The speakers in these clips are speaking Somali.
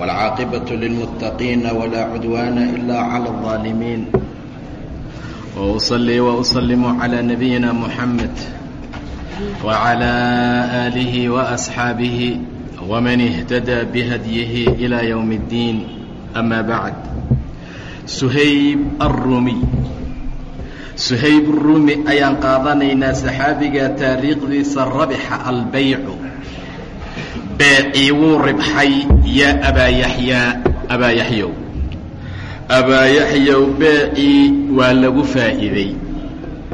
والعاقبة للمتقين ولا عدوان إلا على الظالمين وأصلي وأسلم على نبينا محمد وعلى آله وأصحابه ومن اهتدى بهديه إلى يوم الدين أما بعد سhayb الrumi suhayb الrumi ayaan qaadanaynaa saxaabiga taariikhdiisa rabixa albaycu beecii wuu ribxay yaa abaa yaxyaa abaa yaxyow. Abaa yaxyow beecii waa lagu faa'iiday.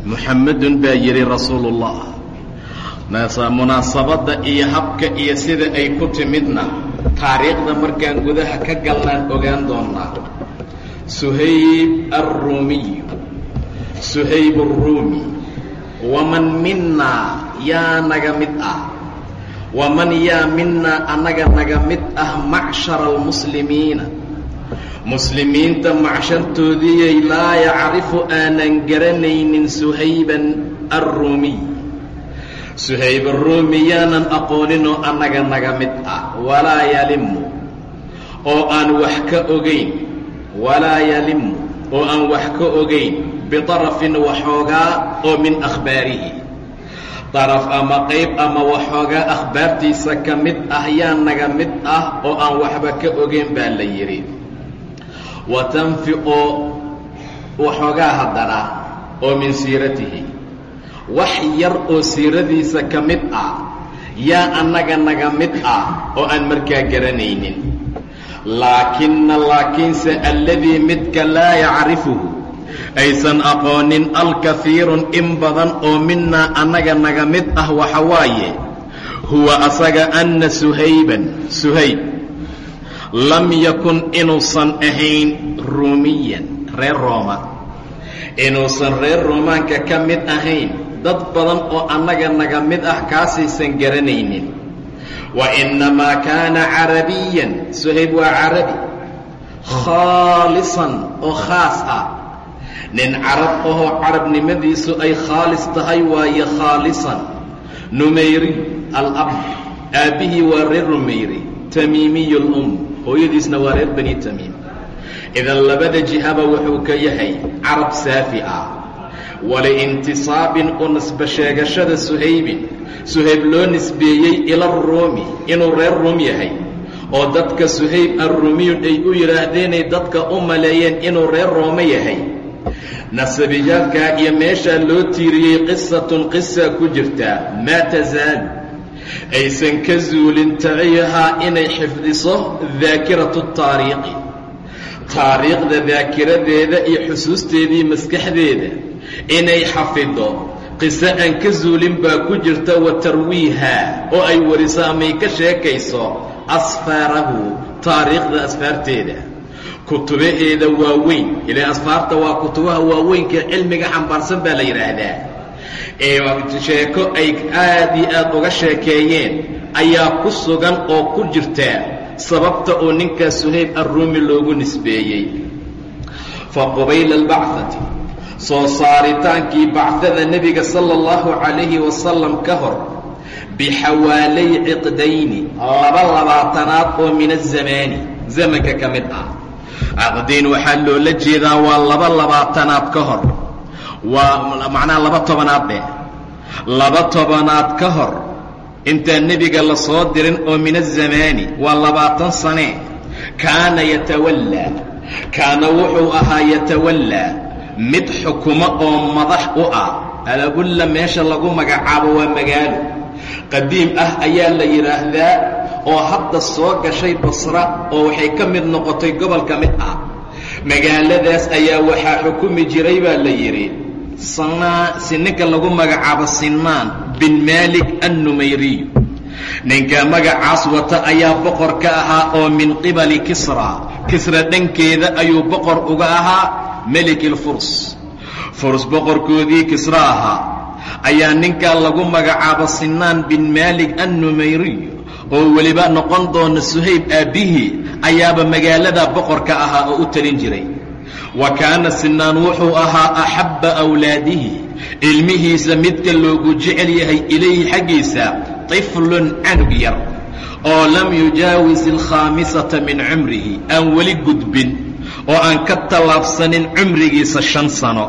Muxammedun baa yidhi rasuulu ullah munaasabadda iyo habka iyo sida ay ku timidna taariikhda markaan gudaha ka galnaan ogaan doonnaa suhayb alruumiyu suhayb alruumi waman minnaa yaa naga mid ah waman yaa minnaa annaga naga mid ah macshara almuslimiina muslimiinta macshartoodiyay laa yacrifu aanan garanaynin suhayban alruumiy suhayb alruumi yaanan aqooninoo annaga naga mid ah walaa yalimu oo aan wax ka ogayn walaa yalimu oo aan wax ka ogayn biطarafin waxoogaa oo min akhbaarihi daraf ama qayb ama waxoogaa akhbaartiisa ka mid ah yaa naga mid ah oo aan waxba ka ogayn baa la yidhi. Wa tanfi oo waxoogaa haddana oo min siiratihi. Wax yar oo siiradiisa ka mid ah yaa annaga naga mid ah oo aan markaa garanaynin. Laakina laakiinse alladii midka laa yacrifuhu aysan aqoonin alkahiirun in badan oo minnaa annaga naga mid ah waxa waaye huwa asaga anna suhayban suhayb. Lam yakun inuusan ahayn ruumiyan reer rooma. Inuusan reer roomaanka ka mid ahayn dad badan oo annaga naga mid ah kaasaysan garanaynin. Wainamaa kaana carabiyan suhayb waa carabi khaalisan oo khaas ah nin carab ahoo carabnimadiisu ay khaalis tahay waaye khaalisan. Numayri alab aabbihii waa reer numayri tamiimiy lum hooyadiisna waa reer bani tamiim. Idan labada jihaba wuxuu ka yahay carab saafi ah. Waliintisaabin u nisba sheegashada suhaybin suhayb loo nisbeeyey ila ruumi inuu reer ruum yahay oo dadka suhayb arruumiyun ay u yidhaahdeenay dadka u maleeyeen inuu reer roome yahay nasabiyaadkaa iyo meeshaa loo tiiriyey qisatun qisa ku jirtaa maa tasaalu aysan ka zuulin taciyahaa inay xifdiso daakiratu taariikhi. Taariikhda daakiradeeda iyo xusuusteedii maskaxdeeda inay xafido. Qiso aan ka zuulin baa ku jirta wa tarwiiha oo ay wariso amay ka sheekayso asfaarahu taariikhda asfaarteeda kutubaheeda waaweyn. Ilaa asfaarta waa kutubaha waaweynka cilmiga xambaarsan baa la yidhaahdaa. Ee sheeko ay aad iyo aad uga sheekeeyeen ayaa ku sugan oo ku jirta sababta oo ninkaa suhayb arruumi loogu nisbeeyey. Fa qubayla albacati soo saaritaankii bacdada nebiga sala allahu calayhi wasalam ka hor bixawaalay ciqdayni laba labaatanaad oo min azamaani zamanka ka mid ah caqdayn waxaa loola jeedaa waa laba labaatanaad ka hor. Waa macnaha laba tobanaad dheh laba tobanaad ka hor. Intaan nebiga la soo dirin oo min azamaani waa labaatan sane. Kaana yatawallaa kaana wuxuu ahaa yatawallaa mid xukumo oo madax u ah. Alabulla meesha lagu magacaabo waa magaalo qadiim ah ayaa la yidhaahdaa oo hadda soo gashay basra oo waxay ka mid noqotay gobol ka mid ah magaaladaas ayaa waxaa xukumi jiray baa la yidhi sanaa si ninka lagu magacaabo sinaan bin maalik annumayriy ninka magacaas wata ayaa boqor ka ahaa oo min qibali kisra. Kisra dhankeeda ayuu boqor uga ahaa melikilfurs furs boqorkoodii kisra ahaa. Ayaa ninkaa lagu magacaabo sinaan bin maalik annumayriy oo weliba noqon doona suhayb aabbihii ayaaba magaalada boqorka ahaa oo u talin jiray. Wa kaana sinaan wuxuu ahaa axabba awlaadihi. Ilmihiisa midka loogu jecel yahay ilayhi xaggiisa tiflun canug yar oo lam yujaawis alkhaamisata min cumrihi aan weli gudbin oo aan ka tallaabsanin cumrigiisa shan sano.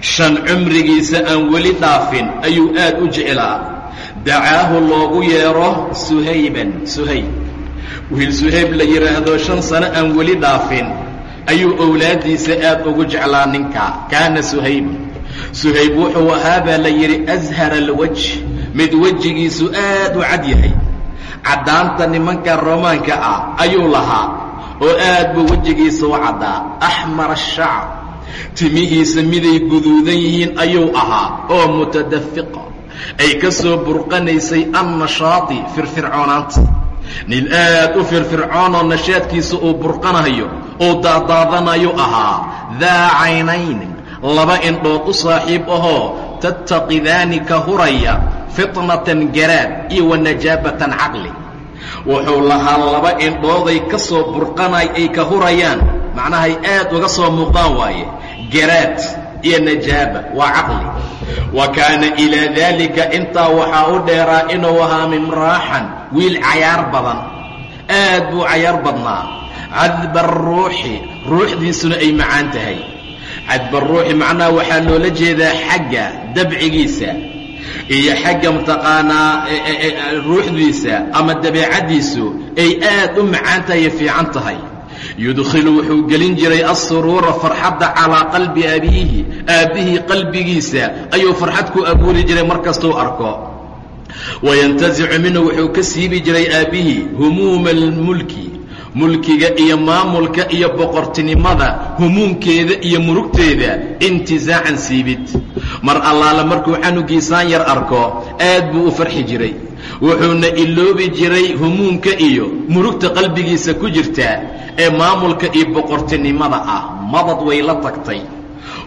Shan cumrigiisa aan weli dhaafin ayuu aad u jeclaa dacaahu loogu yeedho suhayban suhayb wiil suhayb la yidhaahdo shan sano aan weli dhaafin. Ayuu owlaaddiisa aad ugu jeclaa ninkaa kaana suhayb. Suhayb wuxuu ahaa baa la yidhi ashara alwaj mid wejigiisu aad u cad yahay. Caddaanta nimanka romaanka ah ayuu lahaa oo aad buu wejigiisa u caddaa. Axmar ashacr timihiisa miday guduudan yihiin ayuu ahaa oo mutadafiqa ay ka soo burqanaysay annashaati firfircoonaanta nin aad u firfircoonoo nashaadkiisa uu burqanayo uu daadaadanayu ahaa daa caynayn laba indhood u saaxiib ahoo tattaqidaani ka huraya fitnatan garaad iyo wa najaabatan caqli. Wuxuu lahaa laba indhooday ka soo burqanay ay ka hurayaan. Macnahay aad uga soo muuqdaan waaye garaad iyo najaaba waa caqli wa kaana ilaa daalika intaa waxaa u dheeraa inuu ahaa mimraaxan wiil cayaar badan. Aad buu cayaar badnaa. Cadba aruuxi ruuxdiisuna ay macaan tahay. Cadba ruuxi macnaha waxaa loola jeedaa xagga dabcigiisa iyo xagga mataqaanaa ruuxdiisa ama dabeecaddiisu ay aad u macaan tahay fiican tahay yudkhilu wuxuu gelin jiray assuruura farxadda calaa qalbi abiihi aabbihii qalbigiisa. Ayuu farxad ku abuuri jiray mar kastuu arko. Wayantasicu minhu wuxuu ka siibi jiray aabbihii humuuma almulki mulkiga iyo maamulka iyo boqortinimada humuumkeeda iyo murugteeda intizaacan siibid. Mar allaala markuu canugiisaan yar arko aad buu u farxi jiray. Wuxuuna iloobi jiray humuumka iyo murugta qalbigiisa ku jirtaa ee maamulka iyo boqortinimada ah. Madad way la tagtay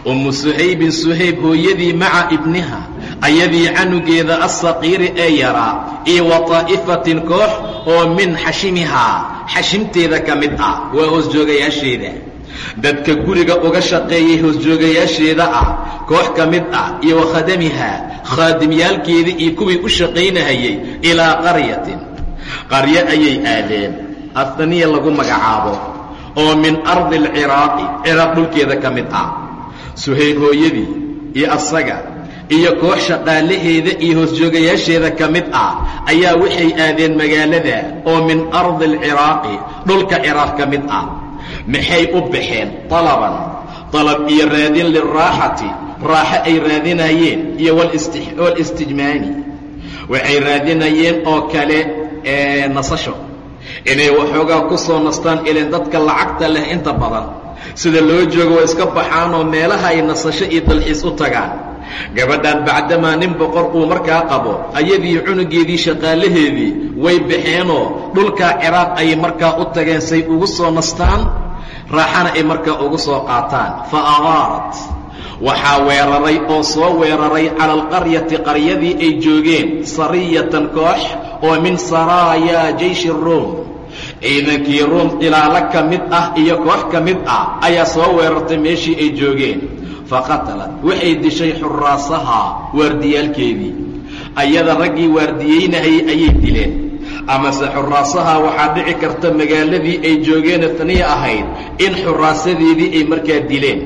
ummu suhaybin suhayb hooyadii maca ibniha ayadii canugeeda assaqiiri ee yaraa iyo wa taa'ifatin koox oo min xashimihaa xashimteeda ka mid ah waa hoosjoogayaasheeda dadka guriga uga shaqeeyay hoosjoogayaasheeda ah koox ka mid ah iyo wa khadamihaa khaadimyaalkeedii iyo kuwii u shaqaynahayay ilaa qaryatin. Qaryo ayay aadeen athaniya lagu magacaabo oo min ardi alciraaqi ciraaq dhulkeeda ka mid ah suhayb hooyadii iyo asaga iyo koox shaqaalaheeda iyo hoosjoogayaasheeda ka mid ah ayaa waxay aadeen magaalada oo min ardi alciraaqi dhulka ciraaq ka mid ah. Maxay u baxeen talaban? Dalab iyo raadin liraaxati raaxo ay raadinayeen iyo walistijmaani waxay raadinayeen oo kale nasasho. Inay waxoogaa ku soo nastaan ilan dadka lacagta leh inta badan sida loo joogo waa iska baxaanoo meelaha ay nasasho iyo dalxiis u tagaan. Gabadhan bacdamaa nin boqor uu markaa qabo ayadii cunugeedii shaqaalaheedii way baxeenoo dhulkaa ciraaq ayay markaa u tageen say ugu soo nastaan raaxana ay markaa ugu soo qaataan. Fa agaarat waxaa weeraray oo soo weeraray cala alqaryati qaryadii ay joogeen sariyatan koox oo min saraayaa jayshi ruum ciidankii ruum ilaalo ka mid ah iyo koox ka mid ah ayaa soo weerartay meeshii ay joogeen. Faqatalat waxay dishay xuraasahaa waardiyaalkeedii ayada raggii waardiyeynahayay ayay dileen. Amase xuraasahaa waxaa dhici karta magaaladii ay joogeen taniya ahayd in xuraasadeedii ay markaa dileen.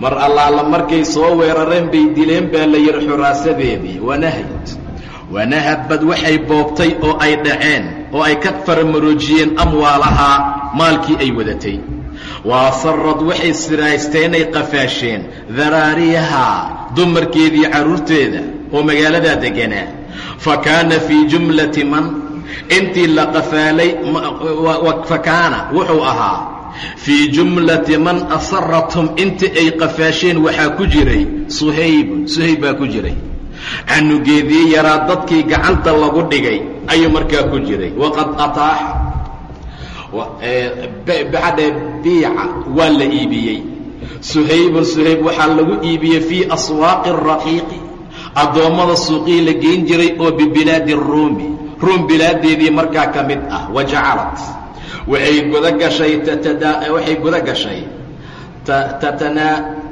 Mar allaala markay soo weerareen bay dileen baa la yidhi xuraasadeedii wanahad wanahadbad waxay boobtay oo ay dhaceen oo ay ka faramaroojiyeen amwaalahaa maalkii ay wadatay. Waasarad waxay siraysteenay qafaasheen daraariyahaa dumarkeedii carruurteeda oo magaaladaa degganaa fa kaana fii jumlati man intii la qafaalay fa kaana wuxuu ahaa fii jumlati man asarathum intii ay qafaasheen waxaa ku jiray suhaybun suhayb baa ku jiray canugeedii yaraa dadkii gacanta lagu dhigay ayuu markaa ku jiray. Waqad ataaxa bacda biica waa la iibiyey. Suhaybun suhayb waxaa lagu iibiyey fii aswaaqi raqiiqi. Addoommada suuqii la geyn jiray oo bibilaadi ruumi. Ruum bilaadeedii markaa ka mid ah. Wa jacalat. Waxay guda gashay waxay guda gashay.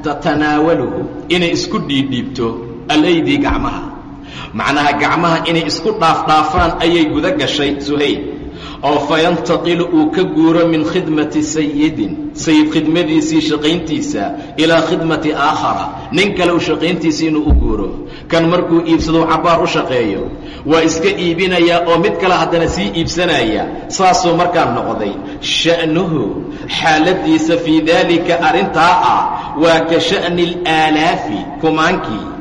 Tatanaawaluhu inay isku dhiidhiibto alaydi gacmaha. Macnaha gacmaha inay isku dhaafdhaafaan ayay guda gashay suhayb oo fayantaqilu uu ka guuro min khidmati sayidin sayid khidmadiisii shaqayntiisa ilaa khidmati aakhara. Nin kale u shaqayntiisa inuu u guuro. Kan markuu iibsado cabbaar u shaqeeyo. Waa iska iibinayaa oo mid kale haddana sii iibsanaya saasuu markaa noqday. Sha'nuhu xaaladiisa fii daalika arrintaa ah waa ka sha'ni alaalaafi kumaankii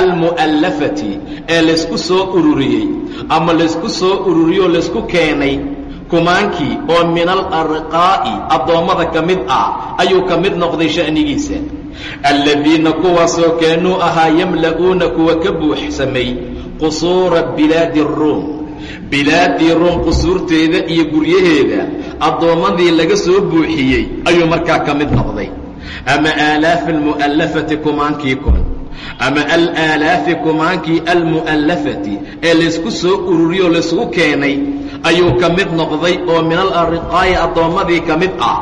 almu'allafati ee laysku soo ururiyey ama laysku soo ururiyoo laysku keenay kumaankii oo min alarqaa'i addoommada ka mid ah ayuu ka mid noqday sha'nigiisa. Alladiina kuwaasoo kaanuu ahaa yamla'uuna kuwa ka buuxsamay qusuura bilaadi ruum. Bilaadii ruum qusuurteeda iyo guryaheeda addoommadii laga soo buuxiyey ayuu markaa ka mid noqday. Ama aalaafi almu'allafati kumaankii kun ama alaalaafi kumaankii almu'allafati ee laysku soo ururiyoo laysku keenay ayuu ka mid noqday oo min alarqaa'i addoommadii ka mid ah.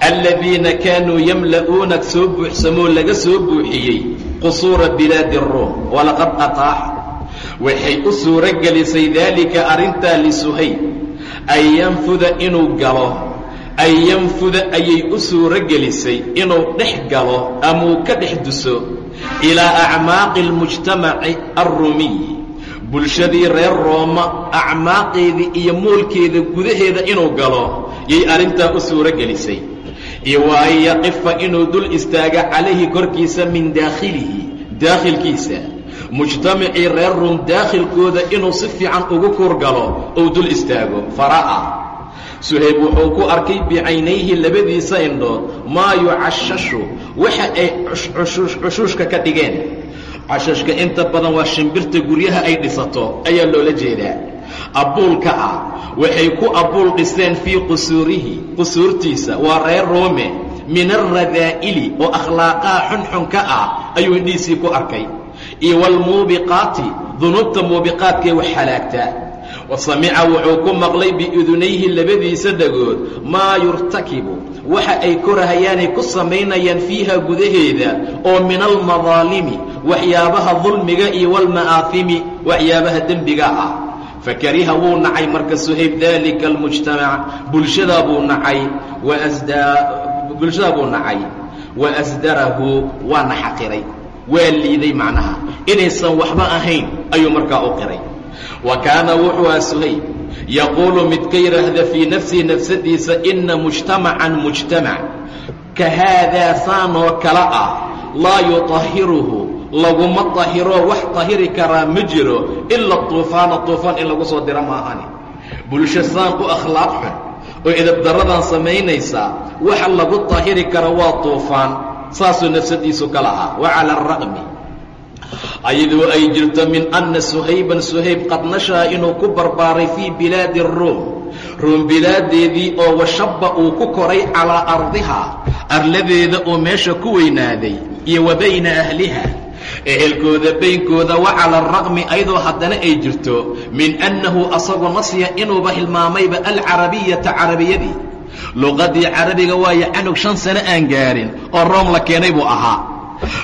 Aladiina kaanuu yamla'uuna soo buuxsamoo laga soo buuxiyey qusuura bilaadi ruum walaqad ataaxa waxay u suuro gelisay daalika arrintaa lisuhayb an yanfuda inuu galo an yanfuda ayay u suuro gelisay inuu dhex galo ama uu ka dhex duso ilaa acmaaqi almujtamaci alruumiy bulshadii reer rooma acmaaqeedii iyo moolkeeda gudaheeda inuu galo yay arrintaa u suuro gelisay iyo wa an yaqifa inuu dul istaago calayhi korkiisa min daakhilihi daakhilkiisa. Mujtamacii reer ruum daakhilkooda inuu si fiican ugu kuurgalo ou dul istaago fara'a suhayb wuxuu ku arkay bicaynayhi labadiisa indhood maa yucashashu waxa ay cushuushka ka dhigeen. Cashashka inta badan waa shimbirta guryaha ay dhisato ayaa loola jeedaa. Abbuulka ah waxay ku abbuul dhiseen fii qusuurihi qusuurtiisa waa reer roome min alradaa'ili oo akhlaaqaha xunxunka ah ayuu indhihiisii ku arkay. Iyo waalmuubiqaati dunuubta muubiqaadkee wax halaagtaa wa samica wuxuu ku maqlay biudunayhi labadiisa dhagood maa yurtakibu. Waxa ay korahayaanay ku samaynayaan fiiha gudaheeda oo min almadaalimi waxyaabaha dulmiga iyo walma'aafimi waxyaabaha dembiga ah. Fakariha wuu nacay marka suhayb daalika almujtamac bulshadaa buu nacay bulshadaa buu nacay. Wa asdarahu waana xaqiray. Waa liiday macnaha. Inaysan waxba ahayn ayuu markaa u qiray wa kaana wuxuu aha suhayb yaquulu mid ka yidhaahda fii nafsihi nafsadiisa inna mujtamacan mujtamac ka haadaa saanoo kale ah laa yuطahiruhu laguma طahiro wax طahiri karaa ma jiro ila طuufaana طuufaan in lagu soo diro maahani bulsho saan u akhlaaq xun oo edabdaradan samaynaysaa waxa lagu طahiri kara waa طuufaan saasuu nafsadiisu ka lahaa wacalى الraqmi ayadoo ay jirto min anna suhayban suhayb qad nashaa inuu ku barbaaray fii bilaadi الruum ruum bilaadeedii oo washabba uu ku koray calaa ardihaa arladeeda oo meesha ku weynaaday iyo wa bayna ahliha. Ehelkooda baynkooda wa cala araqmi ayadoo haddana ay jirto min annahu asagu nasya inuuba hilmaamayba alcarabiyata carabiyadii. Luqadii carabiga waayo canug shan sano aan gaarin oo room la keenay buu ahaa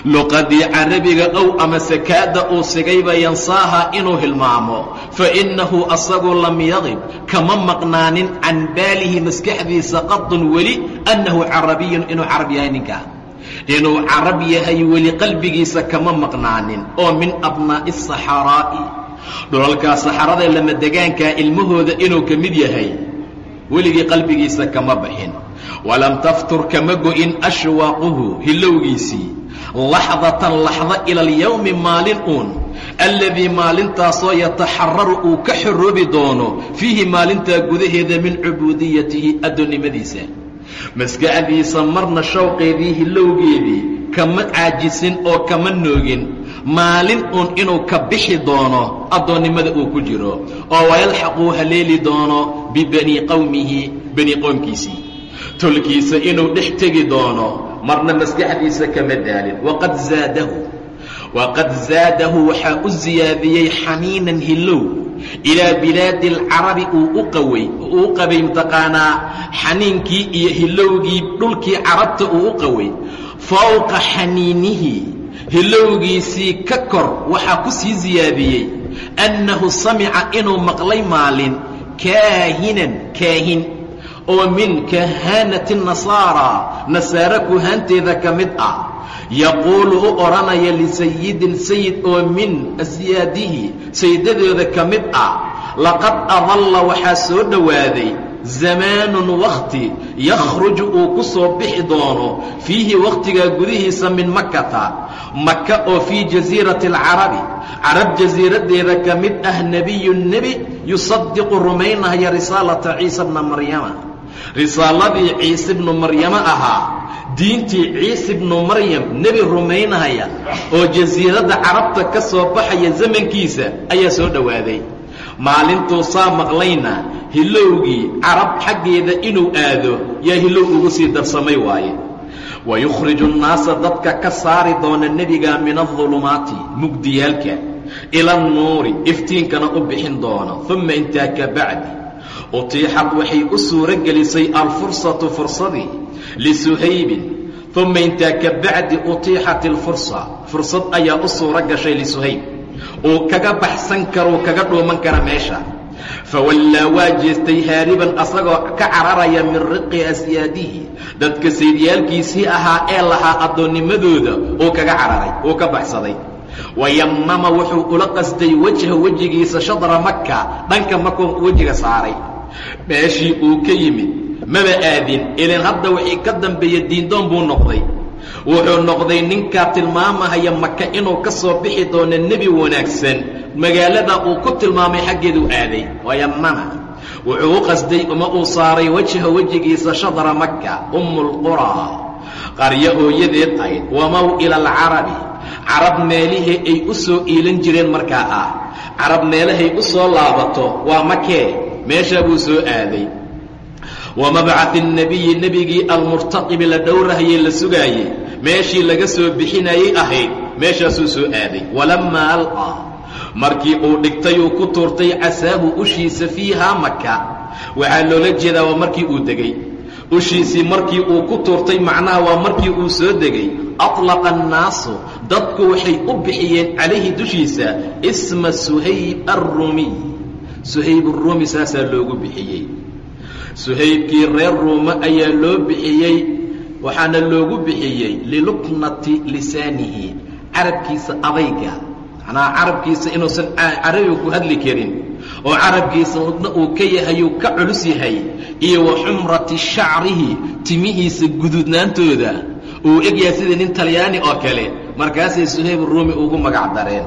luqadii carabiga ow ama sakaada uu sigayba yansaaha inuu hilmaamo. Fa innahu asagu lam yaqib kama maqnaanin can baalihi maskaxdiisa qadun weli annahu carabiyun inuu carab yahay ninkaa inuu carab yahay weli qalbigiisa kama maqnaanin oo min abnaa'i asaxaraa'i dhulalkaa saxarada lamadegaankaa ilmahooda inuu ka mid yahay weligii qalbigiisa kama baxin walam taftur kama go'in ashwaaquhu hilowgiisii laxdatan laxda ila alyowmi maalin uun. Alladii maalintaasoo yataxararu uu ka xoroobi doono fiihi maalintaa gudaheeda min cubuudiyatihi addoonnimadiisa. Maskaxdiisa marna shawqeedii hilowgeedii kama caajisin oo kama noogin. Maalin uun inuu ka bixi doono addoonnimada uu ku jiro. Oo wayalxaquu haleeli doono bibanii qowmihi bani qoomkiisii. Tolkiisa inuu dhex tegi doono marna maskaxdiisa kama daalin. Waqad zaadahu. Waqad zaadahu waxaa u siyaadiyey xaniinan hilow ilaa bilaadi alcarabi uu u qaway uu u qabay mataqaanaa xaniinkii iyo hilowgii dhulkii carabta uu u qaway. Fowqa xaniinihi hilowgiisii ka kor waxaa ku sii siyaadiyey annahu samica inuu maqlay maalin kaahinan kaahin oo min kahaanati nasaara nasaare kuhaanteeda ka mid ah. Yaquulu u odhanaya lisayidin sayid oo min asyaadihi sayidadooda ka mid ah. Laqad adalla waxaa soo dhowaaday zamaanun wakhti yakhruju uu ku soo bixi doono fiihi wakhtigaa gudihiisa min makata maka oo fii jasiirati alcarabi carab jasiiraddeeda ka mid ah nebiyun nebi yusadiqu rumaynahaya risaalata ciisa bna maryama risaaladii ciise bnu maryamo ahaa diintii ciise bnu maryam nebi rumaynahaya oo jasiiradda carabta ka soo baxaya zamankiisa ayaa soo dhowaaday maalintuu saa maqlayna hilowgii carab xaggeeda inuu aado yaa hilow ugu sii darsamay waaye. Wa yukhriju nnaasa dadka ka saari doona nebiga min adulumaati mugdiyaalka ila annuuri iftiinkana u bixin doona uma intaa ka bacdi utiixad waxay u suuro gelisay alfursatu fursadii lisuhaybin uma intaa ka bacdi utiixat alfursa fursad ayaa u suuro gashay lisuhayb uu kaga baxsan karuu kaga dhuuman kara meesha fawallaa waa jeestay haariban asagoo ka cararaya min riqi asyaadihi dadka saydyaalkiisii ahaa ee lahaa addoonnimadooda uu kaga cararay uu ka baxsaday wayammama wuxuu ula qasday wejha wejigiisa shadra maka dhanka makuu wejiga saaray meeshii uu ka yimid maba aadin. Ilin hadda wixii ka dambeeya diindoon buu noqday. Wuxuu noqday ninkaa tilmaamahaya maka inuu ka soo bixi doono nebi wanaagsan. Magaalada uu ku tilmaamay xaggeeduu aaday. Wayammana wuxuu u qasday uma uu saaray wejha wejigiisa shadra maka ummulquraa qaryo hooyadeed ayd wamaw ila alcarabi. Carab meelihii ay u soo iilan jireen markaa ah. Carab meelahay u soo laabato waa makee meeshaa buu soo aaday wamabcaثi الnebiyi nebigii almurtaqibi la dhowrahayey la sugaayey meeshii laga soo bixinayey ahayd meeshaasuu soo aaday walamaa alqaa markii uu dhigtay uu ku tuurtay casaahu ushiisa fiihaa maka waxaa loola jeedaa waa markii uu degey ushiisii markii uu ku tuurtay macnaha waa markii uu soo degay aطlaqa الnaasu dadku waxay u bixiyeen calayhi dushiisa isma suhayb arrumiy suhayb الruumi saasaa loogu bixiyey. Suhaybkii reer ruume ayaa loo bixiyey waxaana loogu bixiyey liluknati lisaanihi carabkiisa adayga macnaha carabkiisa inuusan carabiga ku hadli karin oo carabkiisa udna uu ka yahayuu ka culus yahay iyo wa xumrati shacrihi timihiisa guduudnaantooda. Uu egyahay sida nin talyaani oo kale. Markaasay suhayb ruumi ugu magac dareen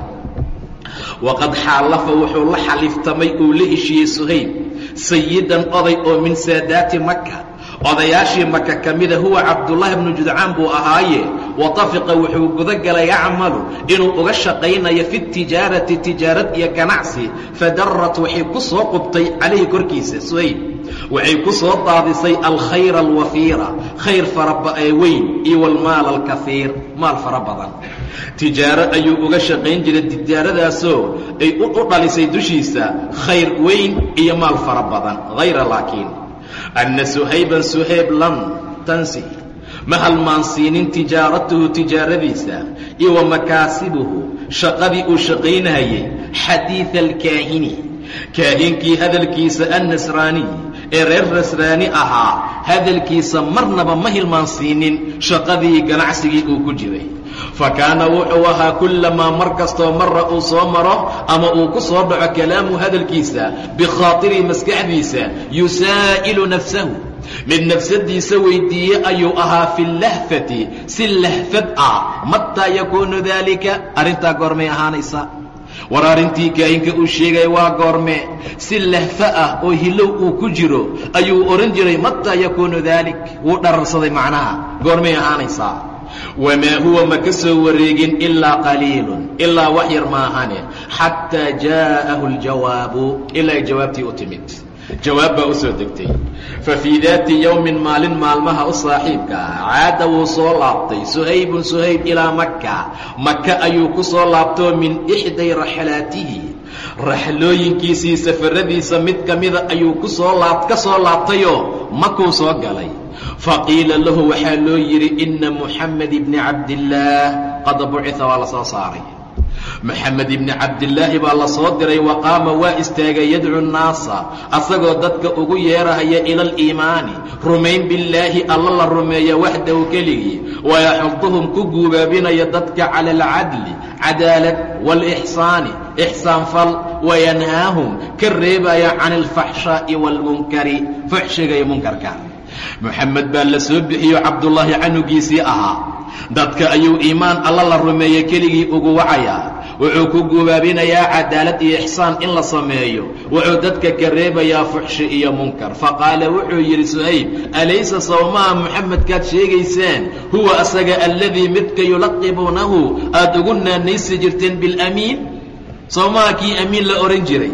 waqad xaalafa wuxuu la xaliiftamay uu la heshiiyey suhayb sayidan oday oo min saadaati maka odayaashii maka ka mida huwa cabdullaahi bnu judcaan buu ahaaye watafiqa wuxuu gudagalay yacmalu inuu uga shaqaynayo fi tijaarati tijaarad iyo ganacsi fadarat waxay ku soo qubtay calayhi korkiisa suhayb waxay ku soo daadisay alkhayra alwafiira khayr faraee weyn iyo walmaal alkaiir maal fara badan. Tijaaro ayuu uga shaqayn jiray tijaaradaasoo ay u dhalisay dushiisa khayr weyn iyo maal fara badan hayra laakiin. Anna suhayban suhayb lam tansi ma halmaansiinin tijaaratuhu tijaaradiisa iyo wa makaasibuhu shaqadii uu shaqaynahayey xadiida alkaahini. Kaahinkii hadalkiisa annasraaniy ee reer nasraani ahaa hadalkiisa marnaba ma hilmaansiinin shaqadii ganacsigii uu ku jiray. Fa kaana wuxuu ahaa kullamaa mar kastoo marra uu soo maro ama uu ku soo dhaco kalaamu hadalkiisa bikhaaطirihi maskaxdiisa yusaa'ilu nafsahu. Mid nafsadiisa weyddiiye ayuu ahaa fi lahfati si lahfad ah. Mataa yakuunu daalika arrintaa goormay ahaanaysa war arrintii kaahinka uu sheegaya waa goorme. Si lahfa ah oo hilow uu ku jiro ayuu odhan jiray mataa yakuunu daalik wuu dhararsaday macnaha. Goormay ahaanaysaa wamaa huwa ma ka soo wareegin ilaa qaliilun ilaa wax yar maahane xataa jaa'ahu اljawaabu ilaa jawaabtii u timid jawaab baa u soo degtay. Fa fii daati yowmin maalin maalmaha u saaxiibka ah caada wuu soo laabtay suhaybun suhayb ilaa maka maka ayuu ku soo laabtoo min ixday raxlaatihi raxlooyinkiisii safaradiisa mid ka mida ayuu ku soo laab ka soo laabtayoo makuu soo galay. Faqiila lahu waxaa loo yidhi inna muxamed ibni cabdillaah qad bucita waa la soo saaray maxamed ibni cabdillaahi baa la soo diray wa qaama waa istaagay yadcu nnaasa. Asagoo dadka ugu yeerahaya ila aliimaani rumayn billaahi alla la rumeeya waxdahu keligii. Wayaxuduhum ku guubaabinaya dadka cala alcadli cadaalad waalixsaani ixsaan fal wayanhaahum ka reebaya can alfaxshaa'i waalmunkari fuxshiga iyo munkarka. Moxamed baa la soo bixiyo cabdullaahi canugiisii ahaa dadka ayuu iimaan alla la rumeeye keligii ugu wacayaa wuxuu ku gubaabinayaa cadaalad iyo ixsaan in la sameeyo. Wuxuu dadka ka reebayaa fuxshi iyo munkar. Faqaala wuxuu yidhi suhayb alaysa sawmaha moxamedkaad sheegaysaan huwa asaga alladii midka yulaqibuunahu. Aad ugu naanaysi jirteen bilamiin sawmaha kii amiin la odhan jiray.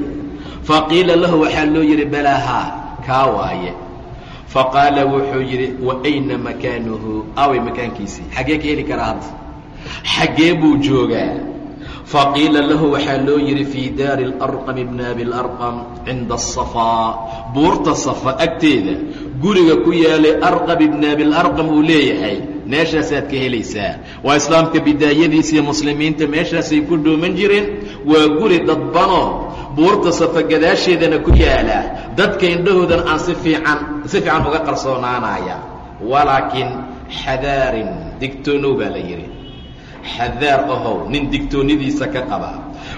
Faqiila lahu waxaa loo yidhi balaahaa kaa waaye faqaala wuxuu yidhi wa ayna makaanuhu? Aaway makaankiisii. Xaggee ka heli karaa hadda. Xaggee buu joogaa. Faqiila lahu waxaa loo yidhi fii daari اlarqam bni abi اlarqam cinda asafaa buurta safa agteeda guriga ku yaalay arqam ibni abi larqam uu leeyahay meeshaasaad ka helaysaa. Waa islaamka bidaayadiisiiyo muslimiinta meeshaasay ku dhuuman jireen. Waa guri dadbanoo buurta safa gadaasheedana ku yaalla. Dadka indhahoodan aan si fiican si fiican uga qarsoonaanaya. Walaakiin xadaarin digtoonow baa la yidhi. Xadaar ahow nin digtoonnadiisa ka qaba.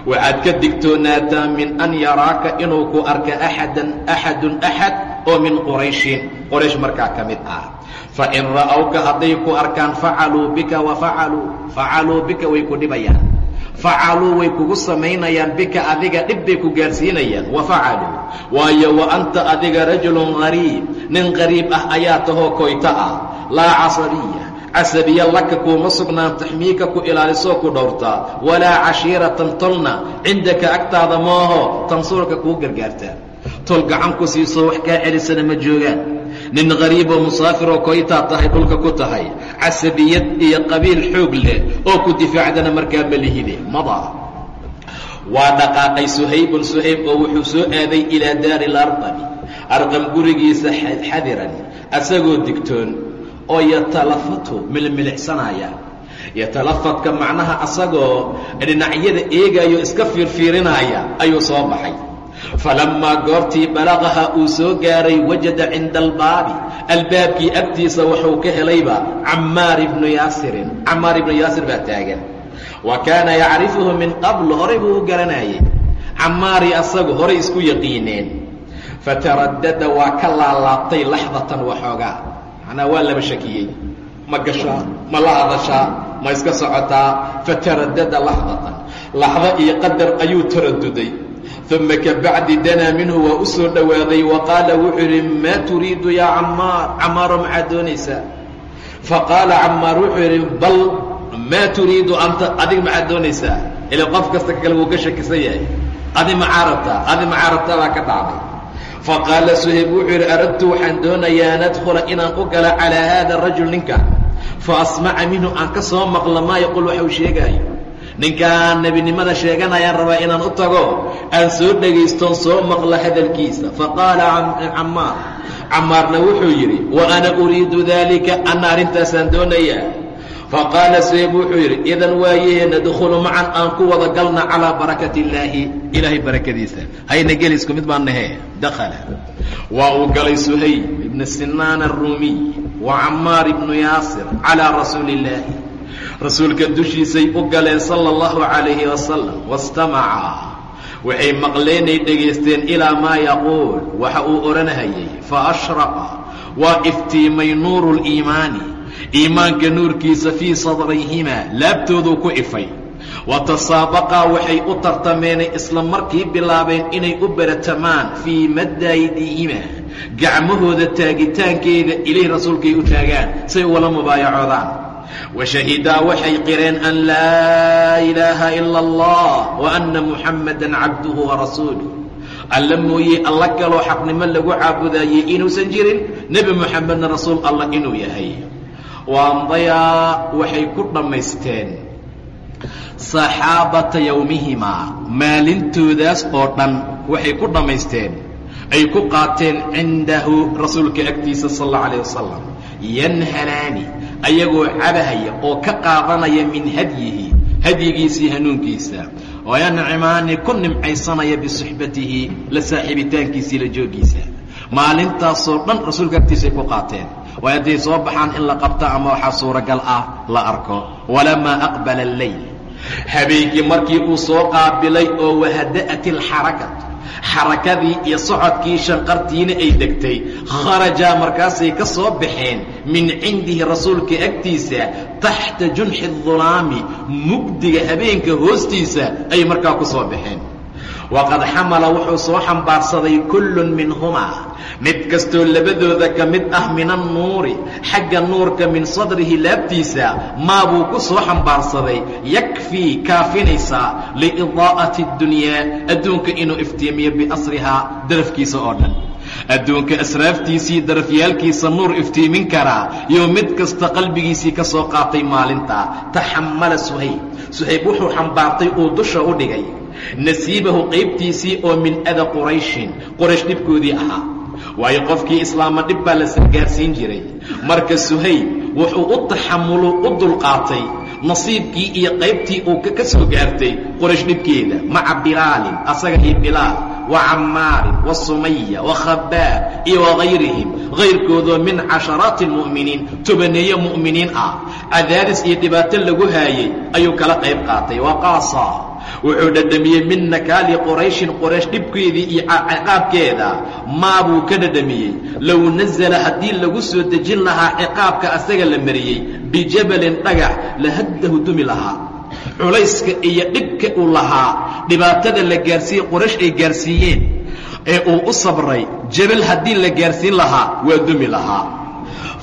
Waxaad ka digtoonaataa min an yaraaka inuu ku arka axadan axadun axad oo min qurayshin. Qoraysh markaa ka mid ah. Fa in ra'awka hadday ku arkaan facaluu bika wa facaluu. Facaluu bika way ku dhibayaan facaluu way kugu samaynayaan bika adiga dhib bay ku gaarsiinayaan. Wa facaluu waayo wa anta adiga rajulun qariib nin qariib ah ayaa tahoo koyto ah. Laa casabiya casabiya laka kuuma sugnaan taxmiika ku ilaalisoo ku dhowrtaa walaa cashiiratan tolna cindaka agtaada mooho tansuurka kuu gargaartaa tol gacan ku siisoo wax kaa celisana ma joogaan nin qariiboo musaafiroo koytaa tahay dhulka ku tahay casabiyad iyo qabiil xoog leh oo ku difaacdana markaa ma lihide madaa waa dhaqaaqay suhaybun suhayb oo wuxuu soo aaday ilaa daari larqami arqam gurigiisa xadiran asagoo digtoon oo yatalafatu milmilicsanaya yatalafadka macnaha asagoo dhinacyada eegayo iska fiirfiirinaya ayuu soo baxay falammaa goortii balaqaha uu soo gaaray wajada cinda albaabi albaabkii agtiisa wuxuu ka helayba cammaar ibnu yaasirin cammaar ibnu yaasir baa taagan wa kaana yacrifuhu min qabl horay buu u garanayay cammaari asagu horay isku yaqiineen fataraddada waa ka laalaabtay laxdatan waxoogaa macnaa waa laba shakiyey ma gashaa ma la hadashaa ma iska socotaa fataraddada laxdatan laxdo iyo qadar ayuu taraduday uma kabacdi danaa minhu waa u soo dhowaaday wa qaala wuxuu yidhi maa turiidu yaa cammaar? Cammaaro maxaad doonaysaa? Faqaala cammaar wuxuu yidhi bal maa turiidu anta adig maxaad doonaysaa? Ila qof kasta kale wuu ka shakisan yahay. Adi maxaa rabtaa adi maxaa rabtaa baa ka dhacday. Faqaala suhayb wuxuu yidhi aradtu waxaan doonayaa an adkhula inaan u gala calaa haada rajul ninka fa asmaca minhu aan ka soo maqlo maa yaqul waxa uu sheegaayo ninkaan nebinimada sheeganayaan rabaa inaan u tago. Aan soo dhegaystoon soo maqlo hadalkiisa. Faqaala cammaar cammaarna wuxuu yidhi wa ana uriidu daalika anna arrintaasaan doonayaa? Faqaala suhayb wuxuu yidhi idan waaye nadkhulu macan aan ku wada galna calaa barakati illaahi ilaahay barakadiisa. Hayna geli isku mid baan nahe dakhala. Waa uu galay suhayb ibnu sinaan aruumiy wa cammaar ibnu yaasir calaa rasuuli illaahi rasuulka dushiisay u galeen sala allahu calayhi wasalam wastamacaa waxay maqleenay dhegaysteen ilaa maa yaquul waxa uu odhanhayay fa ashraqa. Waa iftiimay nuuru liimaani iimaanka nuurkiisa fii sadrayhimaa laabtooduu ku ifay. Wa tasaabaqaa waxay u tartameenay isla markii bilaabeen inay u baratamaan fii maddaaydihimaa gacmahooda taagitaankeeda ilay rasuulkay u taagaan say ugala mubaayacoodaan washahidaa waxay qireen an laa ilaaha ila allah wa anna muxammadan cabduhu warasuuluh alla mooye alla kaloo xaqnimo lagu caabudaayey inuusan jirin nebi moxamedna rasuul allah inuu yahay waamdayaa waxay ku dhammaysteen saxaabata yowmihimaa maalintoodaas oo dhan waxay ku dhammaysteen ay ku qaateen cindahu rasuulka agtiisa sal alla alayh wasalam yanhalaani ayagoo cabahaya oo ka qaadanaya min hadyihi hadyigiisii hanuunkiisa. Wayancimaani ku nimcaysanaya bisuxbatihi la saaxiibitaankiisii la joogiisa. Maalintaasoo dhan rasuulka agtiisay ku qaateen. Way hadday soo baxaan in la qabto ama waxaa suuragal ah la arko. Walamaa aqbala alleyl habeenkii markii uu soo qaabilay oo wahada'at alxarakat xarakadii iyo socodkii shanqartiina ay degtay. Kharajaa markaasay ka soo baxeen min cindihi rasuulka agtiisa taxta junxi dulaami mugdiga habeenka hoostiisa ayay markaa ku soo baxeen waqad xamala wuxuu soo xambaarsaday kullun minhumaa mid kastoo labadooda ka mid ah min annuuri xagga nuurka min sadrihi laabtiisa maa buu ku soo xambaarsaday yakfii kaafinaysaa liidaa'ati اddunyaa adduunka inuu iftiimiyo biasrihaa darafkiisa oo dhan adduunka asraaftiisii darafyaalkiisa nuur iftiimin karaa iyo mid kasta qalbigiisii ka soo qaatay maalintaa taxamala suhayb suhayb wuxuu xambaartay uu dusha u dhigay nasiibahu qaybtiisii oo min ada qurayshin. Qoraysh dhibkoodii ahaa. Waayo qofkii islaama dhib baa la sargaarsiin jiray. Marka suhayb wuxuu u taxamulu u dulqaatay nasiibkii iyo qaybtii uu ka soo gaartay qoraysh dhibkeeda. Maca bilaalin asaga iyo bilaal wa cammaarin wa sumaya wa khabaab iyo wagayrihim kayrkoodoo min casharaati almu'miniin tobaneeye mu'miniin ah. Cadaadis iyo dhibaato lagu haayey ayuu kala qayb qaatay. Wa qaasa wuxuu dhadhamiyey min nakaali qorayshin qoraysh dhibkeedii iyo ciqaabkeeda. Maa buu ka dhadhamiyey. Low nasala haddii lagu soo dejin lahaa ciqaabka asaga la mariyey bijabalin dhagax lahaddahu dumi lahaa. Culayska iyo dhibka uu lahaa dhibaatada la gaarsiiyey qoraysh ay gaarsiiyeen ee uu u sabray jabal haddii la gaarsiin lahaa waa dumi lahaa.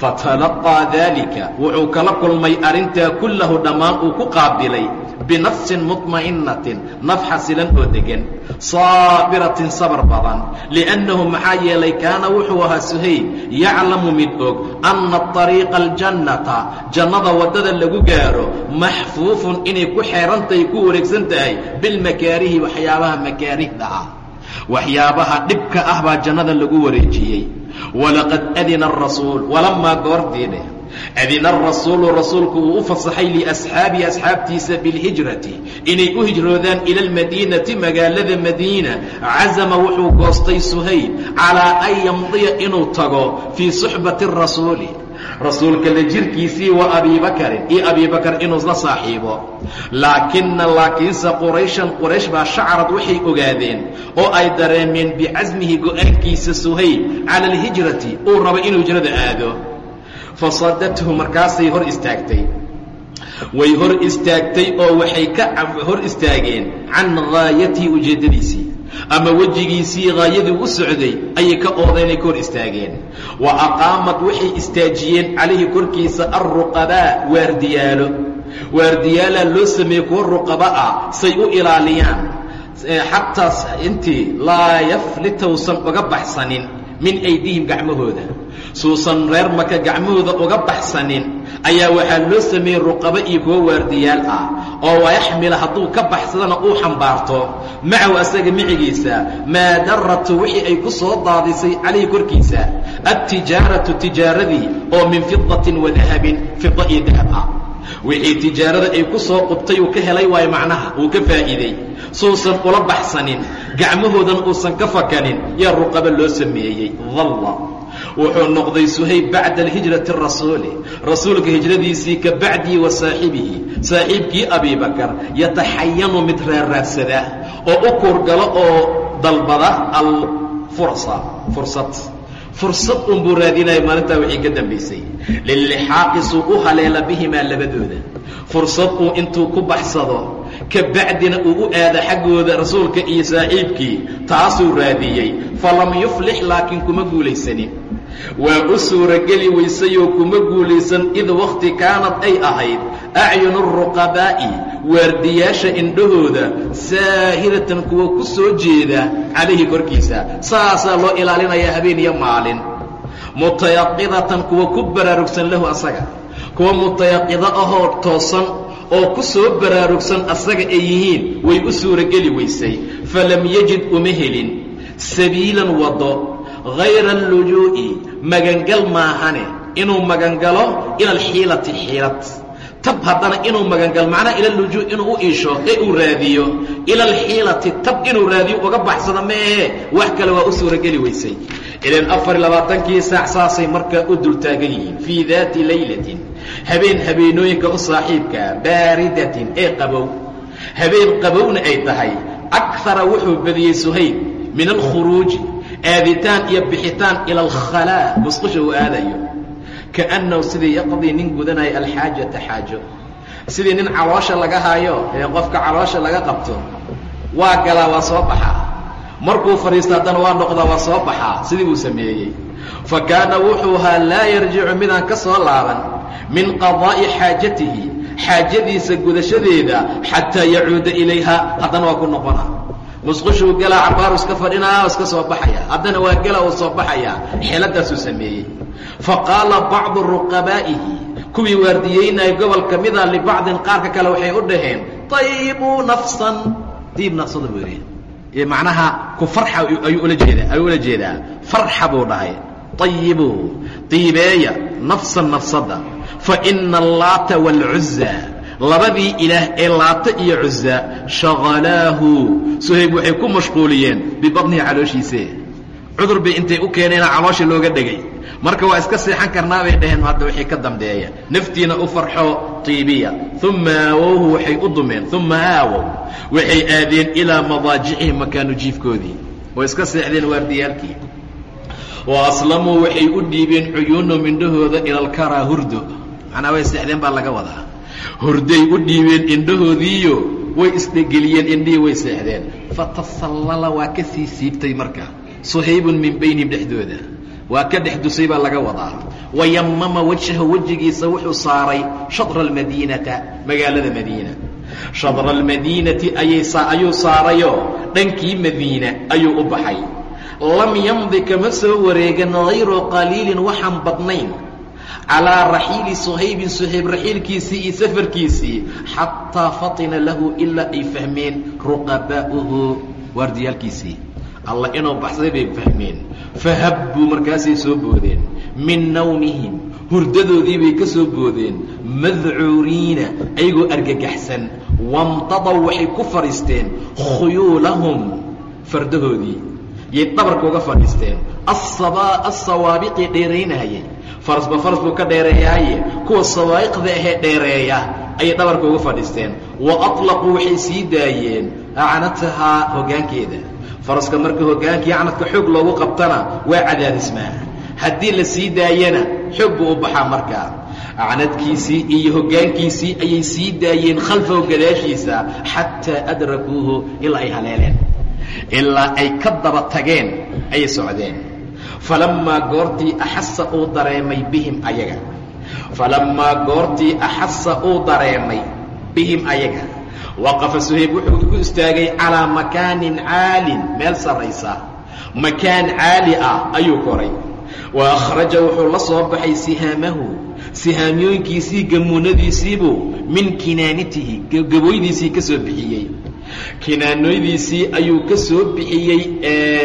Fatalaqaa daalika wuxuu kala kulmay arrintaa kullahu dhammaan uu ku qaabilay binafsin muطma'innatin naf xasilan oo degan saabiratin sabar badan. Li'annahu maxaa yeelay kaana wuxuu ahaa suhayb yaclamu mid og anna طariiqa aljannata jannada waddada lagu gaaro maxfuufun inay ku xeerantahay ku wareegsan tahay bilmakaarihi waxyaabaha makaarihda ah. Waxyaabaha dhibka ah baa jannada lagu wareejiyey. Walaqad adina arasuul walamaa goortii dheh adina arasuulu rasuulku uu u fasaxay liasxaabihi asxaabtiisa bilhijrati inay u hijroodaan ila almadiinati magaalada madiina cazama wuxuu goostay suhayb calaa an yamdiya inuu tago fii suxbati rasuuli rasuulka la jirkiisii wa abiibakarin iyo abiibakar inuu la saaxiibo laakina laakiinse qurayshan quraysh baa shacarad waxay ogaadeen oo ay dareemeen bicasmihi go'aankiisa suhayb cala alhijrati uu rabo inuu hijrada aado fasadathu markaasay hor istaagtay. Way hor istaagtay oo waxay ka hor istaageen can gaayatihi ujeeddadiisii ama wejigiisii haayadii u socday ayay ka oodeenay ka hor istaageen. Wa aqaamad waxay istaajiyeen calayhi korkiisa alruqabaa waardiyaalo. Waardiyaalaa loo sameeyey kuwa ruqaba ah say u ilaaliyaan. Xataa intii laa yaflitowsan uga baxsanin min aydihim gacmahooda suusan reer maka gacmahooda uga baxsanin. Ayaa waxaa loo sameeyey ruqabo iyo kuwo waardiyaal ah oo wayaxmila hadduu ka baxsadana uu xambaarto. Macahu asaga micigiisa maa daratu wixii ay ku soo daadisay calayhi korkiisa adtijaaratu tijaaradii oo min fidatin wa dahabin fida iyo dahab ah. Wixii tijaarada ay ku soo qubtay uu ka helay waayo macnaha uu ka faa'iiday. Suusan ula baxsanin gacmahoodan uusan ka fakanin yaa ruqaba loo sameeyey. Dalla wuxuu noqday suhayb bacda alhijrati rasuuli rasuulka hijradiisii ka bacdii wa saaxibihi saaxiibkii abibakar yataxayanu mid raarraadsada oo u kuurgalo oo dalbada alfursa fursad. Fursad unbuu raadinaya maalintaa wixii ka dambaysay lilixaaqi suu u haleela bihimaa labadooda. Fursad uu intuu ku baxsado ka bacdina uu u aada xaggooda rasuulka iyo saaxiibkii taasuu raadiyey. Falam yuflix laakiin kuma guulaysanin. Waa u suurageli waysayoo kuma guulaysan id wakhti kaanad ay ahayd. Acyunu ruqabaa'i waardiyaasha indhahooda saahiratan kuwa ku soo jeeda calayhi korkiisa. Saasaa loo ilaalinayaa habeen iyo maalin. Mutayaqidatan kuwa ku baraarugsan lahu asaga. Kuwa mutayaqido ahoo toosan oo ku soo baraarugsan asaga ay yihiin way u suurageli waysay falam yajid uma helin. Sabiilan waddo hayra allujuu'i magangal maahane. Inuu magangalo ila alxiilati xiilad tab haddana inuu magangalo macnaha ila lujuu inuu u iisho ee uu raadiyo. Ila alxiilati tab inuu raadiyo uga baxsado maehe wax kale waa u suurageli weysay. Ilan afar iyo labaatankii saac saasay markaa u dultaagan yihiin fii daati laylatin habeen habeenooyinka u saaxiibkaa baaridatin ee qabow. Habeen qabowna ay tahay akara wuxuu badiyey suhayb min alkhuruuji aaditaan iyo bixitaan ila alkhalaa musqusha uu aadayo. Kaannahu sidii yaqdii nin gudanaya alxaajata xaajo. Sidii nin caloosha laga haayo ee qofka caloosha laga qabto waa galaa waa soo baxaa. Markuu fadhiisto haddana waa noqdaa waa soo baxaa sidii buu sameeyey. Fa kaana wuxuu ahaa laa yarjicu midaan ka soo laaban min qadaa'i xaajatihi xaajadiisa gudashadeeda xataa yacuuda ilayha haddana waa ku noqona musqushuu galaa cabaaru iska fadhinaa iska soo baxaya haddana waa gala uu soo baxayaa xeeladaasuu sameeyey. Fa qaala bacdu ruqabaa'ihi kuwii waardiyeynaya gobol ka mida libacdin qaarka kale waxay u dhaheen ayibuu nafsan. Diib nafsada buu yidhi. Macnaha ku farxa ayuu ula jeedaa ayuu ula jeedaa. Farxa buu dhahay. Ayibuu diibeeya nafsan nafsadda fa ina allaata waalcuzza labadii ilaah ee laata iyo cuza shaqalaahu suhayb waxay ku mashquuliyeen bibadnihi calooshiise. Cudur bay intay u keeneena caloosha looga dhegay marka waa iska seexan karnaa bay dhaheen hadda wixii ka dambeeya. Naftiina u farxo tiibiya. Uma aawowhu waxay u dumeen. Uma aawow waxay aadeen ilaa madaajicihim makaanu jiifkoodii. Oo iska seexdeen waardiyaalkii wa aslamuu waxay u dhiibeen cuyuunahum indhahooda ila alkaraa hurdo macnaa way seexdeen baa laga wadaa. Hurday u dhiibeen indhahoodiiyo way isdhegeliyeen indhihii way seexdeen fatasallala waa ka sii siibtay marka. Suhaybun min baynihim dhexdooda. Waa ka dhex dusay baa laga wadaa. Wayamama wajhahu wejigiisa wuxuu saaray shadra almadiinata magaalada madiina. Shadra almadiinati ayayayuu saarayoo dhankii madiina ayuu u baxay. Lam yamdi kama soo wareegan hayru qaliilin waxaan badnayn calىa raxiili suhaybin suhayb raxiilkiisii iyo safarkiisii xataa fatina lahu ilaa ay fahmeen ruqabaa'uhu waardiyaalkiisii alla inuu baxsaday bay fahmeen fahabbuu markaasay soo boodeen min nawmihim hurdadoodii bay ka soo boodeen madcuuriina ayagoo argagaxsan wamtadaw waxay ku fadhiisteen khuyuulahum fardahoodii yay dhabarka uga fadhiisteen asawaabiqii dheeraynahayay farasba faras buu ka dheereeyaaye. Kuwa sawaa'iqda ahee dheereeya ayay dhabarka uga fadhiisteen. Wa aطlaquu waxay sii daayeen acnatahaa hoggaankeeda faraska marka hoggaankii acnadka xoog loogu qabtana waa cadaadismaa. Haddii la sii daayana xoog buu u baxaa markaa acnadkiisii iyo hoggaankiisii ayay sii daayeen khalfahu gadaashiisa xataa adrakuuhu ilaa ay haleeleen. Ilaa ay ka daba tageen ayay socdeen falammaa goortii axasa uu dareemay bihim ayaga. Falammaa goortii axasa uu dareemay bihim ayaga. Waqafa suhayb wuxuu ku istaagay calaa makaanin caalin meel sarraysa. Makaan caali ah ayuu koray. Wa akhraja wuxuu la soo baxay sihaamahu sihaamyooyinkiisii gamuunadiisiibuu min kinaanitihi gabooydiisii ka soo bixiyey. Kinaanooydiisii ayuu ka soo bixiyey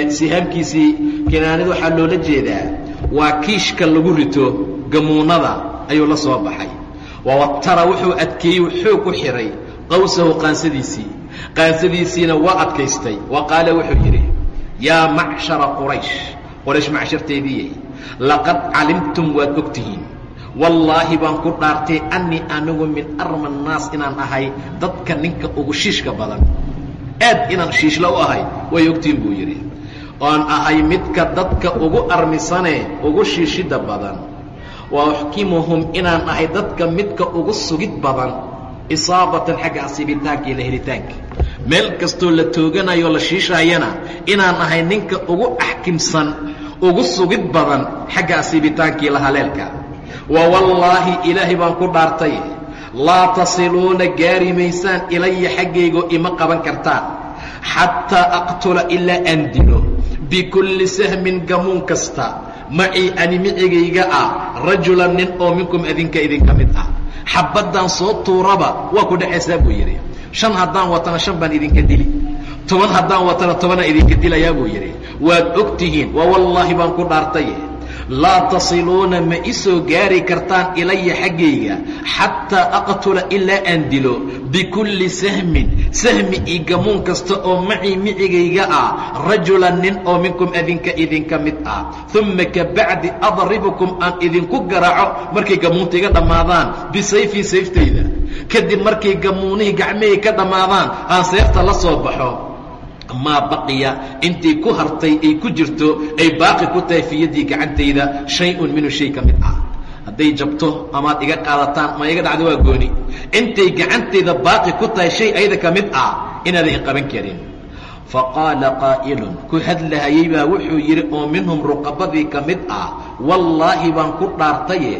sihaamkiisii kinaanada waxaa loola jeedaa waa kiishka lagu rito gamuunada ayuu la soo baxay. Wawatara wuxuu adkeeyey xoog ku xidhay qawsahu qaansadiisii qaansadiisiina waa adkaystay. Wa qaala wuxuu yidhi yaa macshara quraysh qoraysh macsharteediiye laqad calimtum waad og tihiin wallaahi baan ku dhaartay annii anigu min arma annaas inaan ahay dadka ninka ugu shiishka badan. Aad inaan shiishla u ahay way ogtihiin buu yidhi oan ahay midka dadka ugu armisanee ugu shiishidda badan. Wa uxkimuhum inaan ahay dadka midka ugu sugid badan isaabatan xagga asiibitaanka iyo la helitaanka. Meel kastoo la tooganayo la shiishaayana inaan ahay ninka ugu axkimsan ugu sugid badan xagga asiibitaanka iyo la haleelka. Wa wallaahi ilaahay baan ku dhaartay laa tasiluuna gaari maysaan ilaya xaggaygo ima qaban kartaan xataa aqtula ilaa aan dilo bikulli sahmin gamuun kasta. Macii ani ah rajulan nin oo minkum adinka idinka mid ah. Xabbaddaan soo tuuraba waa ku dhexaysaa buu yidhi. Shan haddaan watana shan baan idinka dili. Toban haddaan watana tobanaan idinka dilayaa buu yidhi. Waad og waa wallaahi baan ku dhaartay laa tasiluuna ma i soo gaari kartaan ilaya xaggayga xataa aqtula ilaa aan dilo. Bikulli sahmin sahmi iyo gamuun kasta oo macii micigayga ah rajulan nin oo minkum adinka idinka mid ah. Uma ka bacdi adribukum aan idinku garaaco markay gamuunta iga dhammaadaan bisayfii sayftayda kadib markay gamuunihii gacmihii ka dhammaadaan aan seefta la soo baxo maa baqiya? Intii ku hartay ay ku jirto ay baaqi ku tahay fii gacantayda shay-un shay ka mid ah. Hadday jabto amaad iga qaadataan ma iga dhacdo waa gooni. Intay gacantayda baaqi ku tahay shay ayada ka mid ah inaadan iqaban karin faqaala qaa'ilun ku hadlahayey baa wuxuu yidhi oo minhum ruqabadii ka mid ah wallaahi baan ku dhaartaye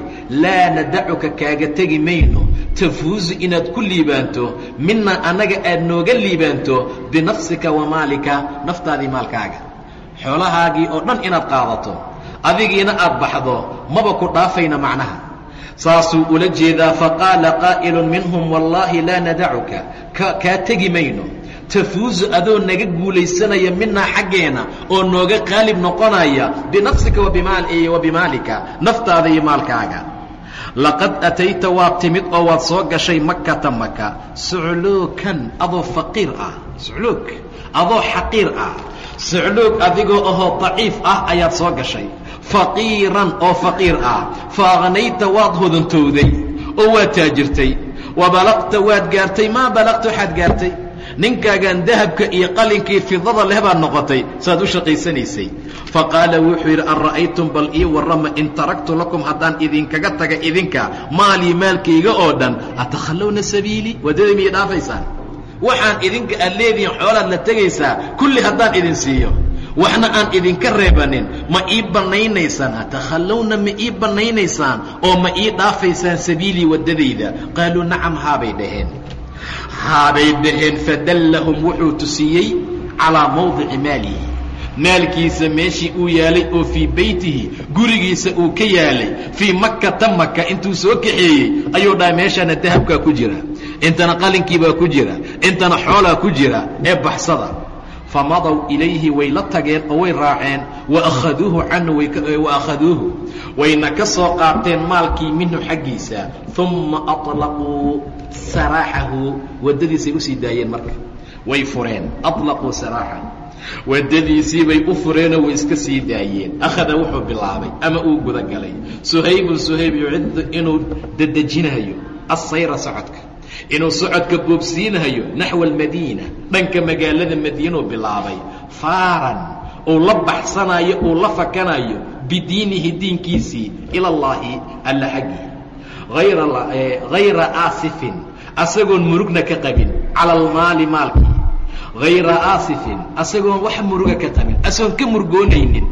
laa nadacuka kaaga tegi mayno tafuusu inaad ku liibaanto mina annaga aad nooga liibaanto binafsika wa maalika naftaadii maalkaaga. Xoolahaagii oo dhan inaad qaadato adigiina aad baxdo maba ku dhaafayna macnaha saasuu ula jeedaa faqaala qaa'ilun minhum wallaahi laa nadacuka kaa tegi mayno. Tafuusu adoo naga guulaysanaya minaa xaggeena oo nooga qaalib noqonaya binafsika wa bimaalika naftaada iyo maalkaaga. Laqad atayta waad timid oo waad soo gashay makata maka sucluukan adoo faqiir ah sucluug adoo xaqiir ah. Sucluug adigoo ahoo daciif ah ayaad soo gashay faqiiran oo faqiir ah. Fa akhnayta waad hodantowday oo waad taajirtay. Wa balaqta waad gaartay maa balaqta waxaad gaartay? Ninkaagan dahabka iyo qalinkii fidada leh baad noqotay saaad u shaqaysanaysay. Fa qaala wuxuu yidhi an ra'aytum bal ii warrama in taraktu lakum haddaan idinkaga taga idinka maalii maalkayga oo dhan atakhallawna sabiilii waddadii miyay dhaafaysaan waxaan idinka aad leedihiin xoolaad la tegaysaa kulli haddaan idin siiyo waxna aan idinka reebanin ma ii bannaynaysaan atakhallawna ma ii bannaynaysaan oo ma ii dhaafaysaan sabiilii waddadayda. Qaaluu nacam haabay dhaheen. Haabay dhaheen fadallahum wuxuu tusiyey calaa mawdici maalihi. Maalkiisa meeshii uu yaalay oo fii beytihi gurigiisa uu ka yaalay fii makkata maka intuu soo kaxeeyey ayuu dhahay meeshana dahabkaa ku jira intana qalinkiibaa ku jira intana xoolaa ku jira ee baxsada famadaw ilayhi way la tageen oo way raaceen. Waakhaduuhu canhu wa akhaduuhu wayna ka soo qaateen maalkii minhu xaggiisa. Uma aطlaquu saraaxahu. Waddadiisay u sii daayeen marka. Way fureen. Aطlaquu saraaxa. Waddadiisiibay u fureenoo way iska sii daayeen. Akhada wuxuu bilaabay ama uu gudagalay. Suhaybun suhayb yuciddu inuu dedejinayo asayra socodka inuu socodka boobsiinayo naxwa almadiina dhanka magaalada madiinuu bilaabay faaran uu la baxsanayo uu la fakanayo bidiinihi diinkiisii ila allaahi alla xaggii hayra aasifin asagoon murugna ka qabin cala almaali maalkii. Hayra aasifin asagoon wax muruga ka qabin asagoon ka murgoonaynin.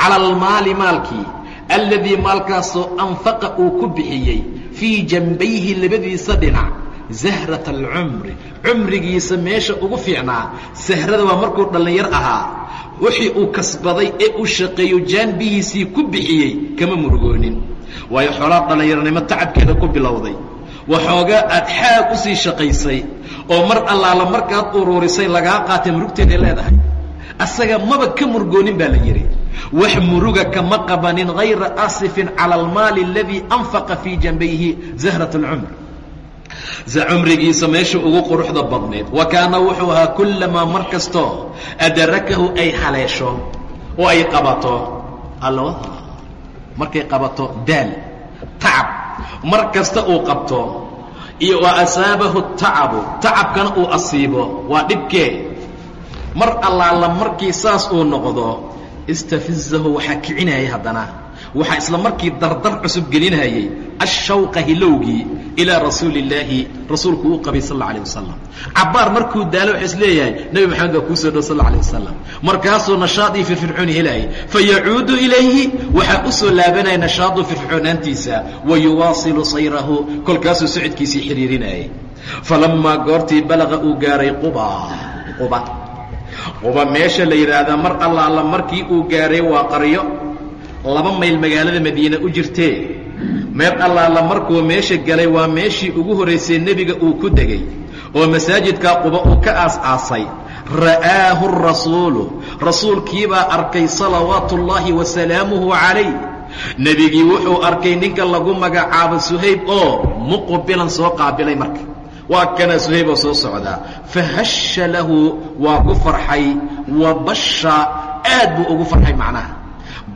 Cala almaali maalkii alladii maalkaasoo anfaqa uu ku bixiyey fii jambayhi labadiisa dhinac zahrat alcumri cumrigiisa meesha ugu fiicnaa sahrada waa markuu dhallinyar ahaa wixii uu kasbaday ee uu shaqeeyo jaanbihiisii ku bixiyey kama murugoonin waayo xoolaad dhallinyarnimo tacabkeeda ku bilowday waxoogaa aad xaag u sii shaqaysay oo mar allaala markaad uruurisay lagaa qaatay murugteeday leedahay asaga maba ka murgoonin baa la yidhi wax muruga kama qabanin hayra asifin cala almaali aladii anfaqa fii janbayhi zahrat alcumr cumrigiisa meesha ugu quruxda badneed wa kaana wuxuu ahaa kullamaa mar kastoo adarakahu ay haleesho oo ay qabato. Alwada markay qabato daal tacab. Mar kasta uu qabto. Iyo wa asaabahu tacabu tacabkana uu asiibo. Waa dhibkee mar allaala markii saas uu noqdo istafizahu waxaa kicinayay haddana. Waxaa isla markii dardar cusub gelinayay ashawqa hilowgii ilaa rasuuli illaahi rasuulku uu qabay sal alay wasalam cabbaar markuu daalo wuxuu is leeyahay nebi maxamed baa kuu soo dhow sal alay wasalam markaasuu nashaad iyo firfircooni helayay fayacuudu ilayhi waxaa u soo laabanaya nashaadu firfircoonaantiisa wa yuwaasilu sayrahu kolkaasuu socodkiisii xidhiirinayay falammaa goortii balaqa uu gaaray quba quba. Quba meesha la yidhaahdaa mar allaala markii uu gaaray waa qaryo. Laba mayl magaalada madiine u jirtee meel allaala markuu meesha galay waa meeshii ugu horraysay nebiga uu ku degay oo masaajidkaa quba uu ka aas-aasay ra'aahu rasuulu rasuulkiibaa arkay salawaatu ullaahi wa salaamuhu calayh. Nebigii wuxuu arkay ninka lagu magacaabo suhayb oo muqbilan soo qaabilay marka. Waa kana suhayb oo soo socdaa fahasha lahu waa ku farxay wa basha aad buu ugu farxay macnaha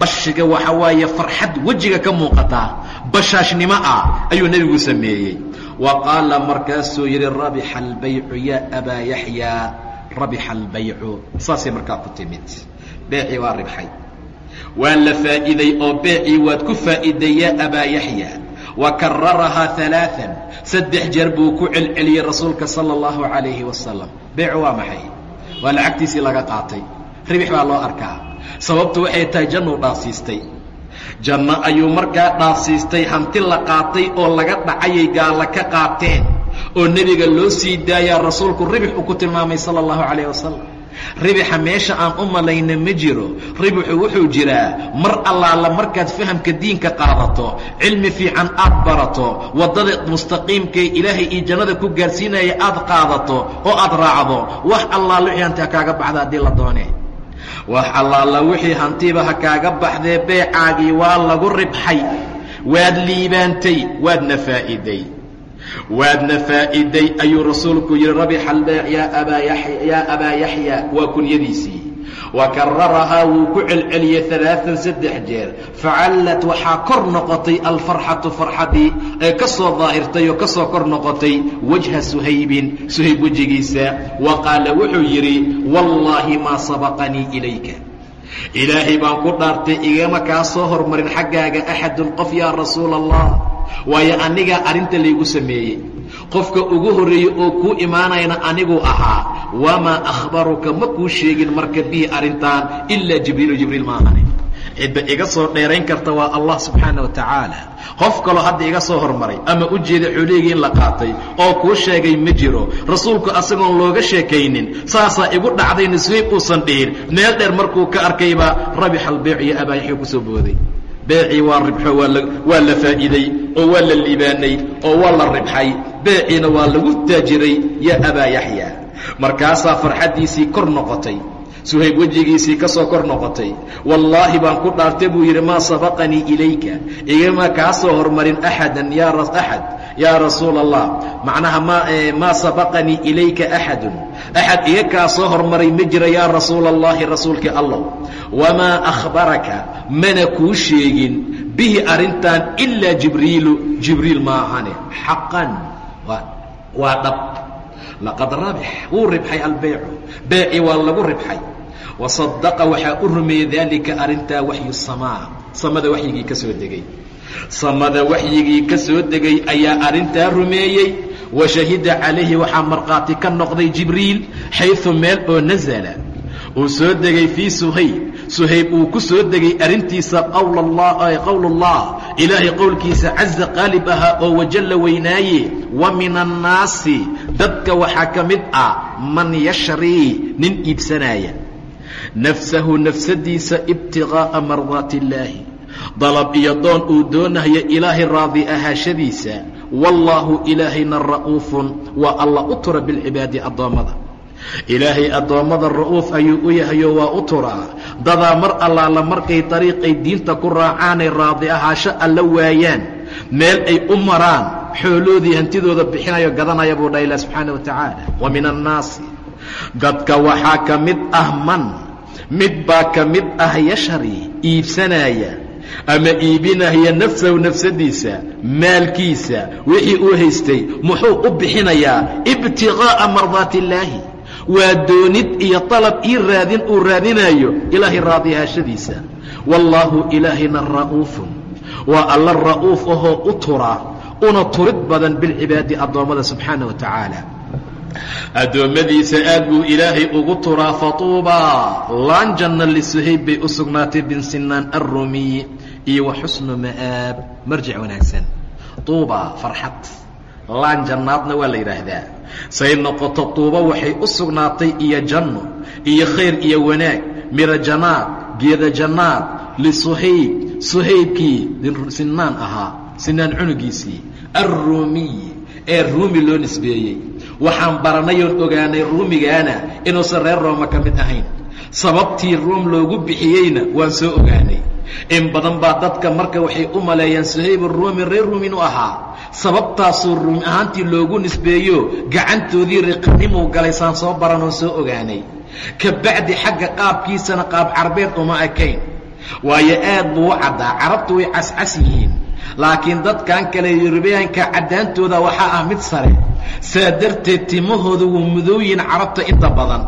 bashiga waxa waaye farxad wejiga ka muuqataa bashaashnimo ah ayuu nebigu sameeyey. Wa qaala markaasuu yidhi rabixa albaycu yaa abaa yaxyaa rabixa albaycu saasay markaa ku timid. Beecii waa ribxay. Waa la faa'iiday oo beecii waad ku faa'iiday yaa abaa yaxya wa kararahaa alaaan saddex jeer buu ku celceliyey rasuulka sala allahu calayhi wasalam beecu waa maxay? Waa lacagtiisii laga qaatay. Ribix baa loo arkaa sababtu waxay tahay jannuu dhaafsiistay. Janno ayuu markaa dhaafsiistay hanti la qaatay oo laga dhacayay gaalla ka qaateen oo nebiga loo sii daayaa rasuulku ribix uu ku tilmaamay sala allahu calayh wasalam ribixa meesha aan u malayna ma jiro ribixu wuxuu jiraa mar allaala markaad fahamka diinka qaadato cilmi fiican aad barato waddada mustaqiimkae ilaahay iyo jannada ku gaadhsiinaya aad qaadato oo aad raacdo wax allaala wixii kaaga baxda haddii la doone wax allaala wixii hantiba ha kaaga baxdee beecaagii waa lagu ribxay. Waad liibaantay waadna faa'iiday waadna faa'iiday ayuu rasuulku yidhi rabixa abaa yaa abaa yaxya waa kunyadiisii wa kararahaa wuu ku celceliyey alaaan saddex jeer facallat waxaa kor noqotay alfarxatu farxadii ee ka soo daahirtay oo ka soo kor noqotay wajha suhaybin suhayb wejigiisa wa qaala wuxuu yidhi wallaahi maa sabaqanii ilayka ilaahay baan ku dhaartay igama kaa soo hormarin xaggaaga axadun qof yaa rasuula allah waayo anigaa arrinta laygu sameeyey qofka ugu horreeyey oo kuu imaanayana anigu ahaa wamaa akhbaruka? Ma kuu sheegin marka bihi arrintan ilaa jibriilu jibriil ma ahani. Cidda iga soo dheerayn karta waa allah subxaana wa tacaala. Qof kaloo hadda iga soo hormaray ama u jeeda xoolihigii in la qaatay oo kuu sheegay ma jiro rasuulku asagoon looga sheekaynin saasaa igu dhacdayna suhayb uusan dhihin. Meel dheer markuu ka arkayba rabixa albeec iyo abaayaxuu ku soo booday. Beecii waa ribxo waa la faa'iiday oo waa la liibaanay oo waa la ribxay beeciina waa lagu taajiray yaa abaa yaxya. Markaasaa farxaddiisii kor noqotay suhayb wejigiisii ka soo kor noqotay. Wallaahi baan ku dhaartay buu yidhi maa sabaqanii ilayka? Igama kaa soo hormarin axadan yaa axad. Yaa rasuula allah macnaha ma maa sabaqanii ilayka axadun? Axad iga kaa soo hormaray ma jira yaa rasuula allahi rasuulkii allow. Wamaa akhbaraka? Mana kuu sheegin. Bihi arrintan ilaa jibriilu jibriil ma ahane. Xaqan waa dhab laqad rabix wuu ribxay albeycu beecii waa lagu ribxay. Wasadaqa waxaa u rumeeyey daalika arrintaa waxyu samaa. Samada waxyigii ka soo degay. Samada waxyigii ka soo degay ayaa arrintaa rumeeyey. Wa shahida calayhi waxaa markhaati ka noqday jibriil xayثu meel oo nasala uu soo degay fii suhayb suhayb uu ku soo degay arrintiisa qowlullah ilaahay qowlkiisa caza qaalib ahaa oo wajalla weynaaye wa min annaasi dadka waxaa ka mid ah man yashrii nin iibsanaaya nafsahu nafsadiisa ibtiqaa'a mardaati illaahi dalab iyo doon uu doonahayo ilaahay raadi ahaashadiisa. Wallaahu ilaahayna ra'uufun waa alla u tura bilcibaadi addoommada ilaahay addoommada ra'uuf ayuu u yahayo waa u turaa. Dadaa mar allaala markay dariiqay diinta ku raacaanay raadi ahaasho alla waayaan. Meel ay u maraan xooloodii hantidooda bixinayo gadanaya buu dha ilah subxaana wa tacaala. Wa min annaasi dadka waxaa ka mid ah man mid baa ka mid ah yashari iibsanaya ama iibinaya nafsahu nafsadiisa maalkiisa wixii uu haystay muxuu u bixinayaa ibtiغaaءa mardaati illaahi waa doonid iyo طalab ii raadin uu raadinayo ilaahay raadihaashadiisa wallaahu ilaahayna ra'uufun. Waa alla ra'uuf ahoo u tura una turid badan bilcibaadi addoommada subxaana wa tacaala. Addoommadiisa aad buu ilaahay ugu turaa fatuubaa laan janna lisuhayb bay u sugnaatay bin sinaan arrumiy iyo wa xusnu ma'aab. Marjic wanaagsan. Tuuba farxad. Laan jannaadna waa la yidhaahdaa say noqoto tuuba waxay u sugnaatay iyo janno iyo khayr iyo wanaag miro jannaad geeda jannaad lisuhayb suhaybkii sinaan ahaa sinaan cunugiisii arruumiy ee ruumi loo nisbeeyey. Waxaan baranay oon ogaanay ruumigaana inuusan reer rooma ka mid ahayn. Sababtii ruum loogu bixiyeyna waan soo ogaanay in badan baa dadka marka waxay u maleeyaan suhayb ruumi reer ruum inuu ahaa. Sababtaasuu ruumi ahaantii loogu nisbeeyo gacantoodii riqnimuu galay saan soo baran oon soo ogaanay. Ka bacdi xagga qaabkiisana qaab carbeed uma ekayn. Waayo aad buu u caddaa carabtu way cascas yihiin. Laakiin dadkan kale yurubiyaanka caddaantooda waxaa ah mid sare. Saa darteed timahooda wuu mudooyin carabta inta badan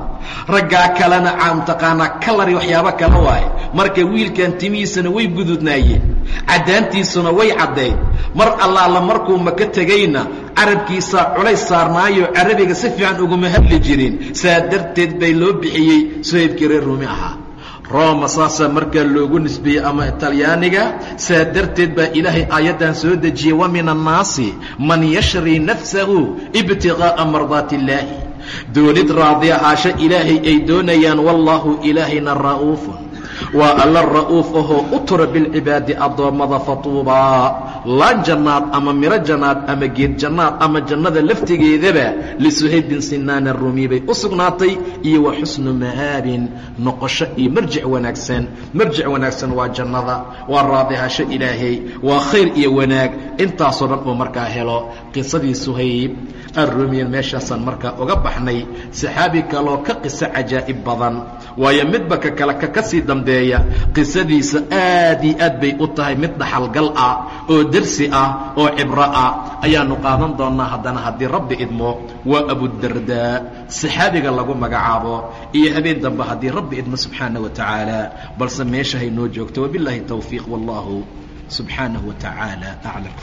raggaa kalena mtaqaanaa kalari waxyaabo kale waaye. Marka wiilkan timihiisana way gududnaayeen. Caddaantiisuna way caddayd mar allaala markuu maka tegayna carabkiisaa culays saarnaayo carabiga si fiican uguma hadli jirin. Saa darteed bay loo bixiyey suhaybkii reer ruumi ahaa. Rooma saasaa markaa loogu nisbeeyey ama talyaaniga saa darteed baa ilaahay aayaddan soo dejiyey wa min annaasi man yashri nafsahu ibtiqaa'a mardaati illaahi doonid raadi ahaasho ilaahay ay doonayaan wallaahu ilaahayna ra'uufun waa alla ra'uuf ahoo u tura bilcibaadi addoommada fatuubaa laan jannaad ama miro jannaad ama geed jannaad ama jannada laftigeedaba lisuhaybin sinaana rumi bay u sugnaatay iyo wa xusnu mahaabin noqosho iyo marjic wanaagsan. Marjic wanaagsan waa jannada waa raadihasho ilaahay waa khayr iyo wanaag. Intaasoo dhan uu markaa helo qisadii suhayb arrumiyan meeshaasaan markaa uga baxnay saxaabi kaloo ka qiso cajaa'ib badan. Waayo midba ka kale ka ka sii dambeeya qisadiisa aad iyo aad bay u tahay mid dhaxalgal ah oo dersi ah oo cibro ah. Ayaannu qaadan doonnaa haddana haddii rabbi idmo waa abudardaa saxaabiga lagu magacaabo. Iyo habeen dambe haddii rabbi idmo subxaana wa tacaala balse meesha hay noo joogto. Wabilaahi towfiiq wallahu subxaanahu wa tacaala aclam